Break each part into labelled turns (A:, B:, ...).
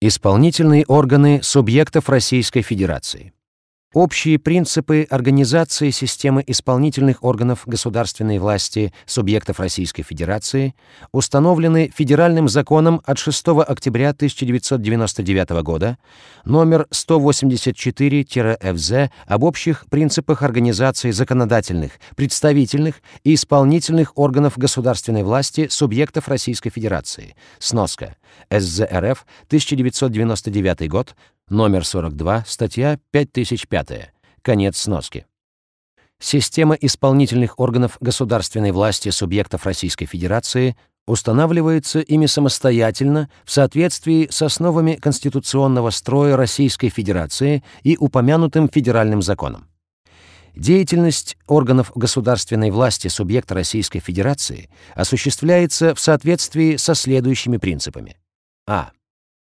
A: Исполнительные органы субъектов Российской Федерации. Общие принципы организации системы исполнительных органов государственной власти субъектов Российской Федерации установлены Федеральным законом от 6 октября 1999 года номер 184-ФЗ об общих принципах организации законодательных, представительных и исполнительных органов государственной власти субъектов Российской Федерации. Сноска. СЗРФ, 1999 год, Номер 42, статья 5005. Конец сноски. Система исполнительных органов государственной власти субъектов Российской Федерации устанавливается ими самостоятельно в соответствии с основами конституционного строя Российской Федерации и упомянутым федеральным законом. Деятельность органов государственной власти субъекта Российской Федерации осуществляется в соответствии со следующими принципами. А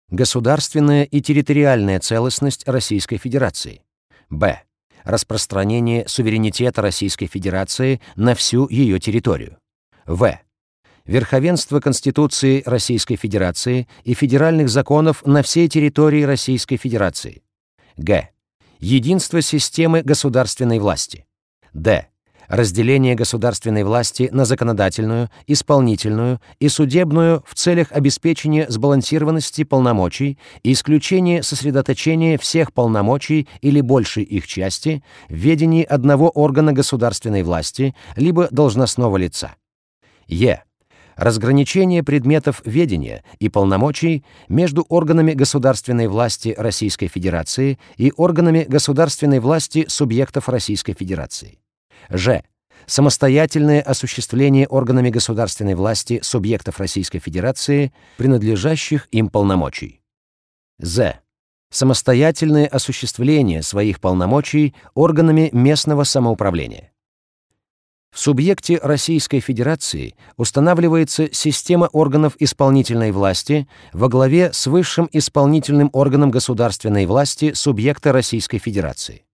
A: Государственная и территориальная целостность Российской Федерации. Б. Распространение суверенитета Российской Федерации на всю ее территорию. В. Верховенство Конституции Российской Федерации и федеральных законов на всей территории Российской Федерации. Г. Единство системы государственной власти. Д разделение государственной власти на законодательную, исполнительную и судебную в целях обеспечения сбалансированности полномочий и исключения сосредоточения всех полномочий или большей их части в ведении одного органа государственной власти либо должностного лица. Е. Разграничение предметов ведения и полномочий между органами государственной власти Российской Федерации и органами государственной власти субъектов Российской Федерации. Ж. Самостоятельное осуществление органами государственной власти субъектов Российской Федерации, принадлежащих им полномочий. З. Самостоятельное осуществление своих полномочий органами местного самоуправления. В субъекте Российской Федерации устанавливается система органов исполнительной власти во главе с высшим исполнительным органом государственной власти субъекта Российской Федерации.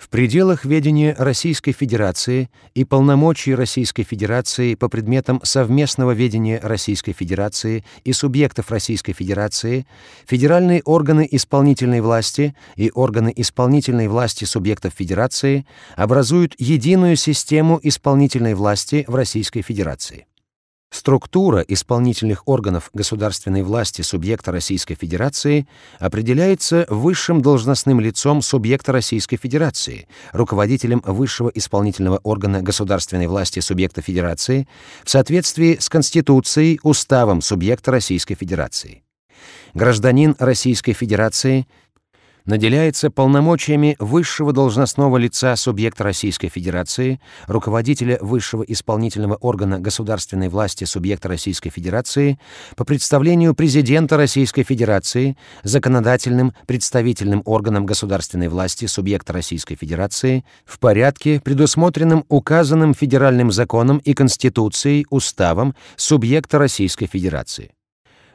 A: В пределах ведения Российской Федерации и полномочий Российской Федерации по предметам совместного ведения Российской Федерации и субъектов Российской Федерации, федеральные органы исполнительной власти и органы исполнительной власти субъектов Федерации образуют единую систему исполнительной власти в Российской Федерации. Структура исполнительных органов государственной власти субъекта Российской Федерации определяется высшим должностным лицом субъекта Российской Федерации, руководителем высшего исполнительного органа государственной власти субъекта Федерации в соответствии с Конституцией, уставом субъекта Российской Федерации. Гражданин Российской Федерации наделяется полномочиями высшего должностного лица субъекта Российской Федерации, руководителя высшего исполнительного органа государственной власти субъекта Российской Федерации по представлению президента Российской Федерации, законодательным представительным органом государственной власти субъекта Российской Федерации в порядке, предусмотренном указанным федеральным законом и Конституцией, уставом субъекта Российской Федерации.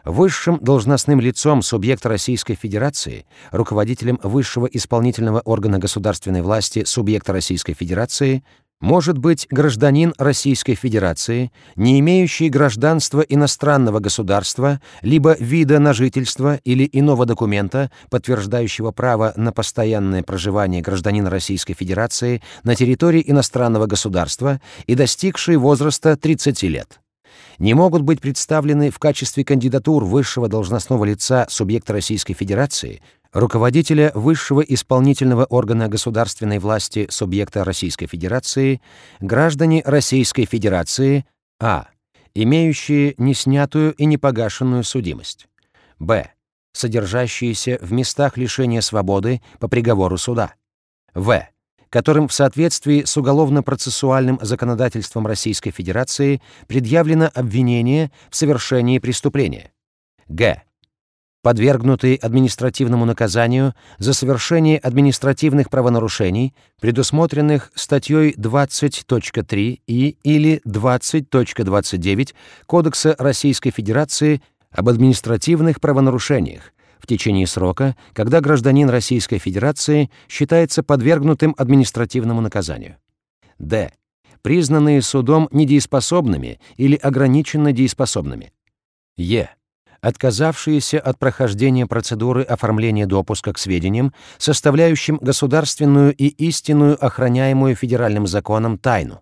A: Высшим должностным лицом субъекта Российской Федерации, руководителем высшего исполнительного органа государственной власти субъекта Российской Федерации может быть гражданин Российской Федерации, не имеющий гражданства иностранного государства, либо вида на жительство или иного документа, подтверждающего право на постоянное проживание гражданина Российской Федерации на территории иностранного государства и достигший возраста 30 лет не могут быть представлены в качестве кандидатур высшего должностного лица субъекта Российской Федерации, руководителя высшего исполнительного органа государственной власти субъекта Российской Федерации, граждане Российской Федерации, а. имеющие неснятую и непогашенную судимость, б. содержащиеся в местах лишения свободы по приговору суда, в которым в соответствии с уголовно-процессуальным законодательством Российской Федерации предъявлено обвинение в совершении преступления. Г. Подвергнутые административному наказанию за совершение административных правонарушений, предусмотренных статьей 20.3 и или 20.29 Кодекса Российской Федерации об административных правонарушениях, в течение срока, когда гражданин Российской Федерации считается подвергнутым административному наказанию. Д. Признанные судом недееспособными или ограниченно дееспособными. Е. отказавшиеся от прохождения процедуры оформления допуска к сведениям, составляющим государственную и истинную охраняемую федеральным законом тайну.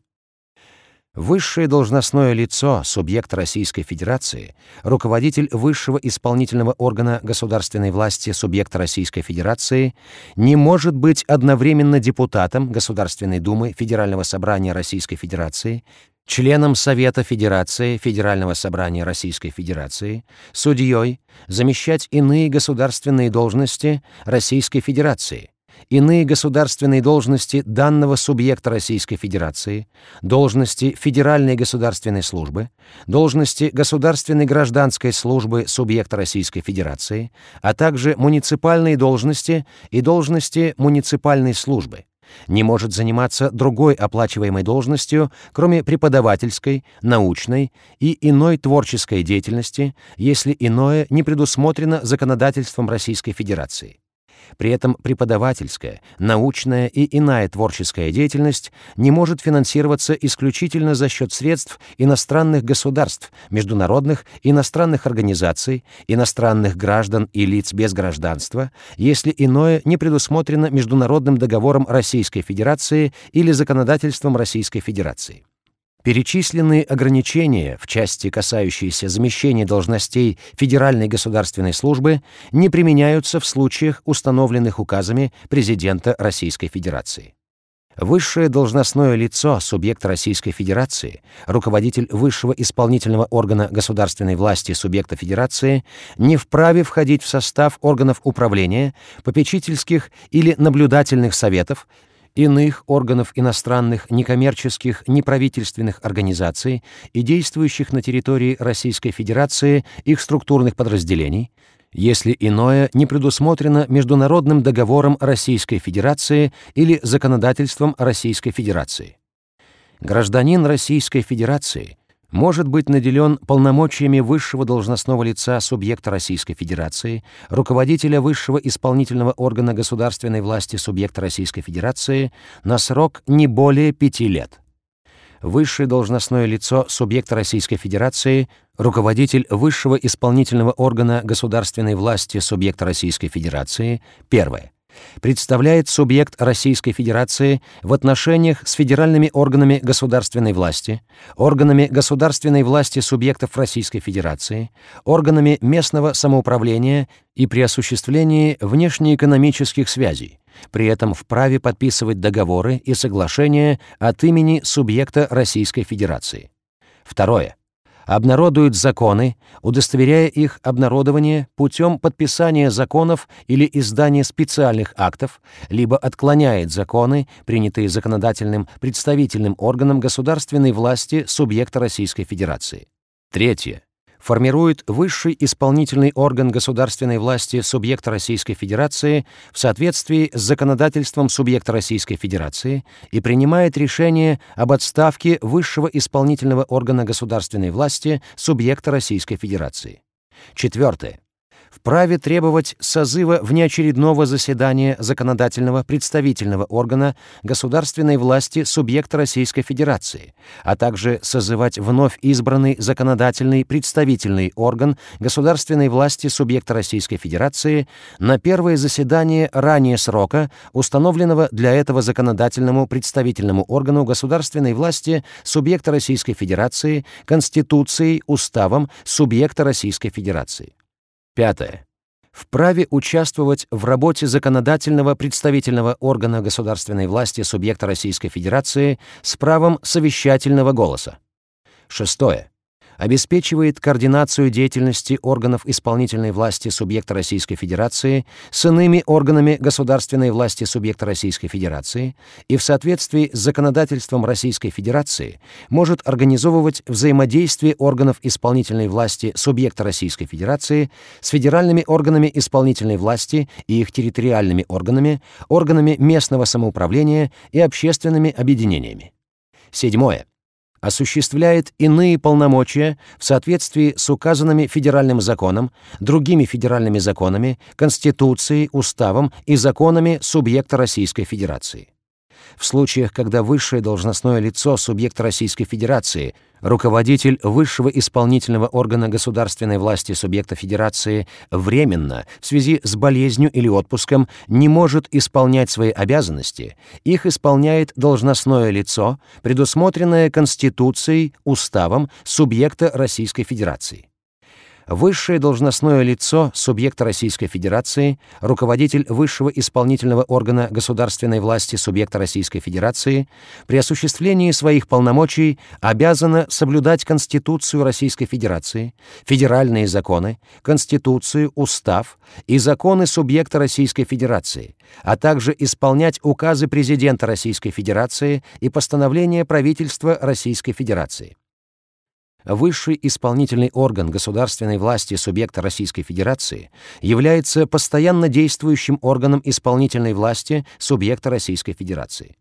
A: Высшее должностное лицо, субъект Российской Федерации, руководитель высшего исполнительного органа государственной власти субъекта Российской Федерации не может быть одновременно депутатом Государственной Думы Федерального собрания Российской Федерации, членом Совета Федерации Федерального собрания Российской Федерации, судьей, замещать иные государственные должности Российской Федерации, иные государственные должности данного субъекта Российской Федерации, должности Федеральной государственной службы, должности Государственной гражданской службы субъекта Российской Федерации, а также муниципальные должности и должности муниципальной службы, не может заниматься другой оплачиваемой должностью, кроме преподавательской, научной и иной творческой деятельности, если иное не предусмотрено законодательством Российской Федерации. При этом преподавательская, научная и иная творческая деятельность не может финансироваться исключительно за счет средств иностранных государств, международных иностранных организаций, иностранных граждан и лиц без гражданства, если иное не предусмотрено международным договором Российской Федерации или законодательством Российской Федерации. Перечисленные ограничения в части, касающиеся замещения должностей Федеральной государственной службы, не применяются в случаях, установленных указами президента Российской Федерации. Высшее должностное лицо, субъект Российской Федерации, руководитель высшего исполнительного органа государственной власти субъекта Федерации, не вправе входить в состав органов управления, попечительских или наблюдательных советов, иных органов иностранных некоммерческих неправительственных организаций и действующих на территории Российской Федерации их структурных подразделений, если иное не предусмотрено международным договором Российской Федерации или законодательством Российской Федерации. Гражданин Российской Федерации – может быть наделен полномочиями высшего должностного лица субъекта Российской Федерации, руководителя высшего исполнительного органа государственной власти субъекта Российской Федерации на срок не более пяти лет. Высшее должностное лицо субъекта Российской Федерации, руководитель высшего исполнительного органа государственной власти субъекта Российской Федерации, первое представляет субъект Российской Федерации в отношениях с федеральными органами государственной власти, органами государственной власти субъектов Российской Федерации, органами местного самоуправления и при осуществлении внешнеэкономических связей, при этом вправе подписывать договоры и соглашения от имени субъекта Российской Федерации. Второе обнародует законы, удостоверяя их обнародование путем подписания законов или издания специальных актов, либо отклоняет законы, принятые законодательным представительным органом государственной власти субъекта Российской Федерации. Третье формирует высший исполнительный орган государственной власти субъекта Российской Федерации в соответствии с законодательством субъекта Российской Федерации и принимает решение об отставке высшего исполнительного органа государственной власти субъекта Российской Федерации. Четвертое вправе требовать созыва внеочередного заседания законодательного представительного органа государственной власти субъекта Российской Федерации, а также созывать вновь избранный законодательный представительный орган государственной власти субъекта Российской Федерации на первое заседание ранее срока, установленного для этого законодательному представительному органу государственной власти субъекта Российской Федерации Конституцией, Уставом субъекта Российской Федерации. Пятое. Вправе участвовать в работе законодательного представительного органа государственной власти субъекта Российской Федерации с правом совещательного голоса. Шестое обеспечивает координацию деятельности органов исполнительной власти субъекта Российской Федерации с иными органами государственной власти субъекта Российской Федерации и в соответствии с законодательством Российской Федерации может организовывать взаимодействие органов исполнительной власти субъекта Российской Федерации с федеральными органами исполнительной власти и их территориальными органами, органами местного самоуправления и общественными объединениями. Седьмое осуществляет иные полномочия в соответствии с указанными федеральным законом, другими федеральными законами, Конституцией, Уставом и законами субъекта Российской Федерации. В случаях, когда высшее должностное лицо субъекта Российской Федерации, руководитель высшего исполнительного органа государственной власти субъекта Федерации временно в связи с болезнью или отпуском не может исполнять свои обязанности, их исполняет должностное лицо, предусмотренное Конституцией, уставом субъекта Российской Федерации высшее должностное лицо субъекта Российской Федерации, руководитель высшего исполнительного органа государственной власти субъекта Российской Федерации, при осуществлении своих полномочий обязано соблюдать Конституцию Российской Федерации, федеральные законы, Конституцию, Устав и законы субъекта Российской Федерации, а также исполнять указы президента Российской Федерации и постановления правительства Российской Федерации высший исполнительный орган государственной власти субъекта Российской Федерации является постоянно действующим органом исполнительной власти субъекта Российской Федерации.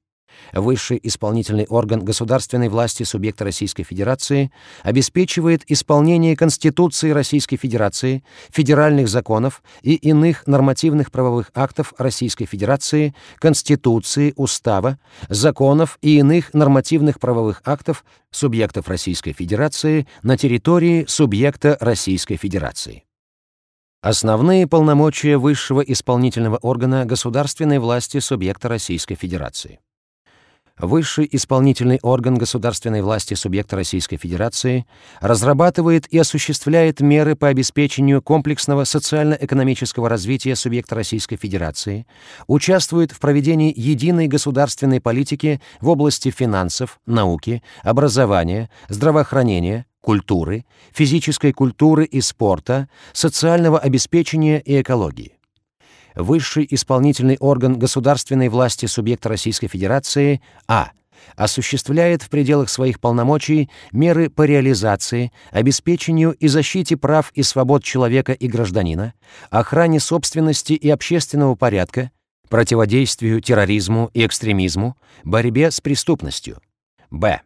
A: Высший исполнительный орган государственной власти субъекта Российской Федерации обеспечивает исполнение Конституции Российской Федерации, федеральных законов и иных нормативных правовых актов Российской Федерации, Конституции, Устава, законов и иных нормативных правовых актов субъектов Российской Федерации на территории субъекта Российской Федерации. Основные полномочия высшего исполнительного органа государственной власти субъекта Российской Федерации высший исполнительный орган государственной власти субъекта Российской Федерации разрабатывает и осуществляет меры по обеспечению комплексного социально-экономического развития субъекта Российской Федерации, участвует в проведении единой государственной политики в области финансов, науки, образования, здравоохранения, культуры, физической культуры и спорта, социального обеспечения и экологии высший исполнительный орган государственной власти субъекта Российской Федерации а. осуществляет в пределах своих полномочий меры по реализации, обеспечению и защите прав и свобод человека и гражданина, охране собственности и общественного порядка, противодействию терроризму и экстремизму, борьбе с преступностью. Б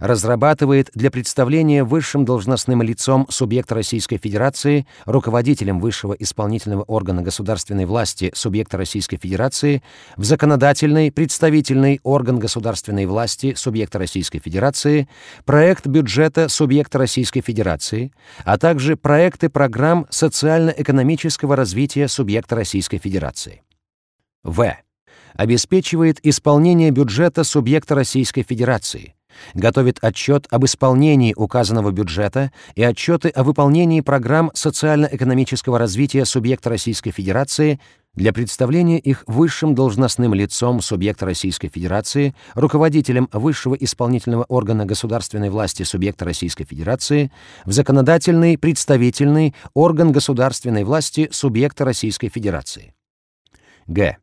A: разрабатывает для представления высшим должностным лицом субъекта Российской Федерации, руководителем высшего исполнительного органа государственной власти субъекта Российской Федерации, в законодательный, представительный орган государственной власти субъекта Российской Федерации, проект бюджета субъекта Российской Федерации, а также проекты программ социально-экономического развития субъекта Российской Федерации. В. Обеспечивает исполнение бюджета субъекта Российской Федерации – готовит отчет об исполнении указанного бюджета и отчеты о выполнении программ социально-экономического развития субъекта Российской Федерации для представления их высшим должностным лицом субъекта Российской Федерации, руководителем высшего исполнительного органа государственной власти субъекта Российской Федерации, в законодательный, представительный орган государственной власти субъекта Российской Федерации. Г.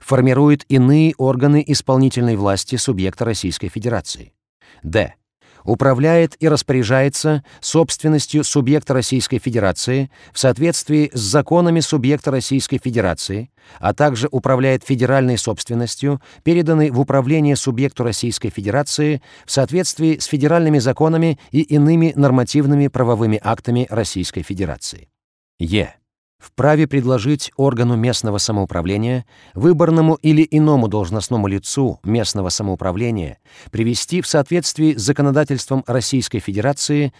A: Формирует иные органы исполнительной власти субъекта Российской Федерации. Д. Управляет и распоряжается собственностью субъекта Российской Федерации в соответствии с законами субъекта Российской Федерации, а также управляет федеральной собственностью, переданной в управление субъекту Российской Федерации в соответствии с федеральными законами и иными нормативными правовыми актами Российской Федерации. Е вправе предложить органу местного самоуправления, выборному или иному должностному лицу местного самоуправления привести в соответствии с законодательством Российской Федерации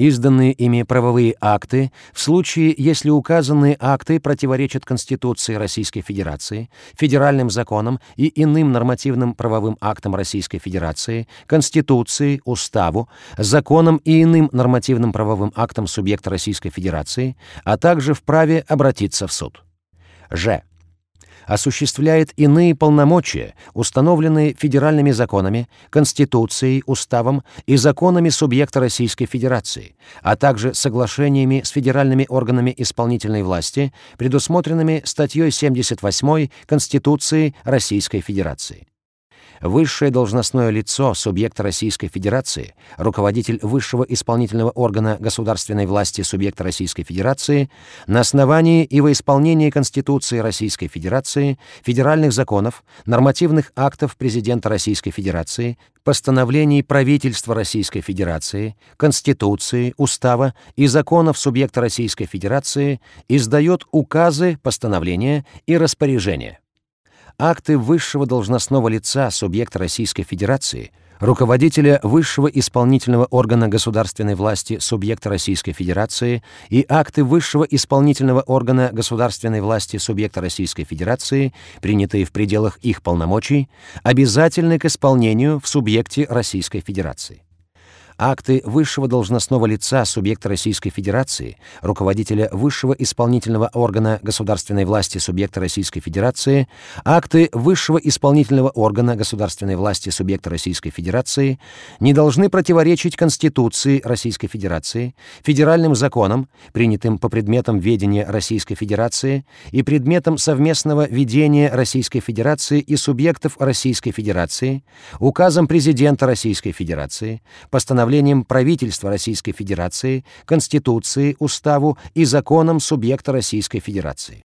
A: изданные ими правовые акты в случае, если указанные акты противоречат Конституции Российской Федерации, федеральным законам и иным нормативным правовым актам Российской Федерации, Конституции, Уставу, законам и иным нормативным правовым актам субъекта Российской Федерации, а также вправе обратиться в суд. Ж осуществляет иные полномочия, установленные федеральными законами, Конституцией, Уставом и законами субъекта Российской Федерации, а также соглашениями с федеральными органами исполнительной власти, предусмотренными статьей 78 Конституции Российской Федерации высшее должностное лицо субъекта Российской Федерации, руководитель высшего исполнительного органа государственной власти субъекта Российской Федерации на основании и во исполнение Конституции Российской Федерации, федеральных законов, нормативных актов президента Российской Федерации, постановлений правительства Российской Федерации, Конституции, Устава и законов субъекта Российской Федерации издает указы, постановления и распоряжения акты высшего должностного лица субъекта Российской Федерации, руководителя высшего исполнительного органа государственной власти субъекта Российской Федерации и акты высшего исполнительного органа государственной власти субъекта Российской Федерации, принятые в пределах их полномочий, обязательны к исполнению в субъекте Российской Федерации акты высшего должностного лица субъекта Российской Федерации, руководителя высшего исполнительного органа государственной власти субъекта Российской Федерации, акты высшего исполнительного органа государственной власти субъекта Российской Федерации не должны противоречить Конституции Российской Федерации, федеральным законам, принятым по предметам ведения Российской Федерации и предметам совместного ведения Российской Федерации и субъектов Российской Федерации, указом президента Российской Федерации, постановлением постановлением правительства Российской Федерации, Конституции, Уставу и законам субъекта Российской Федерации.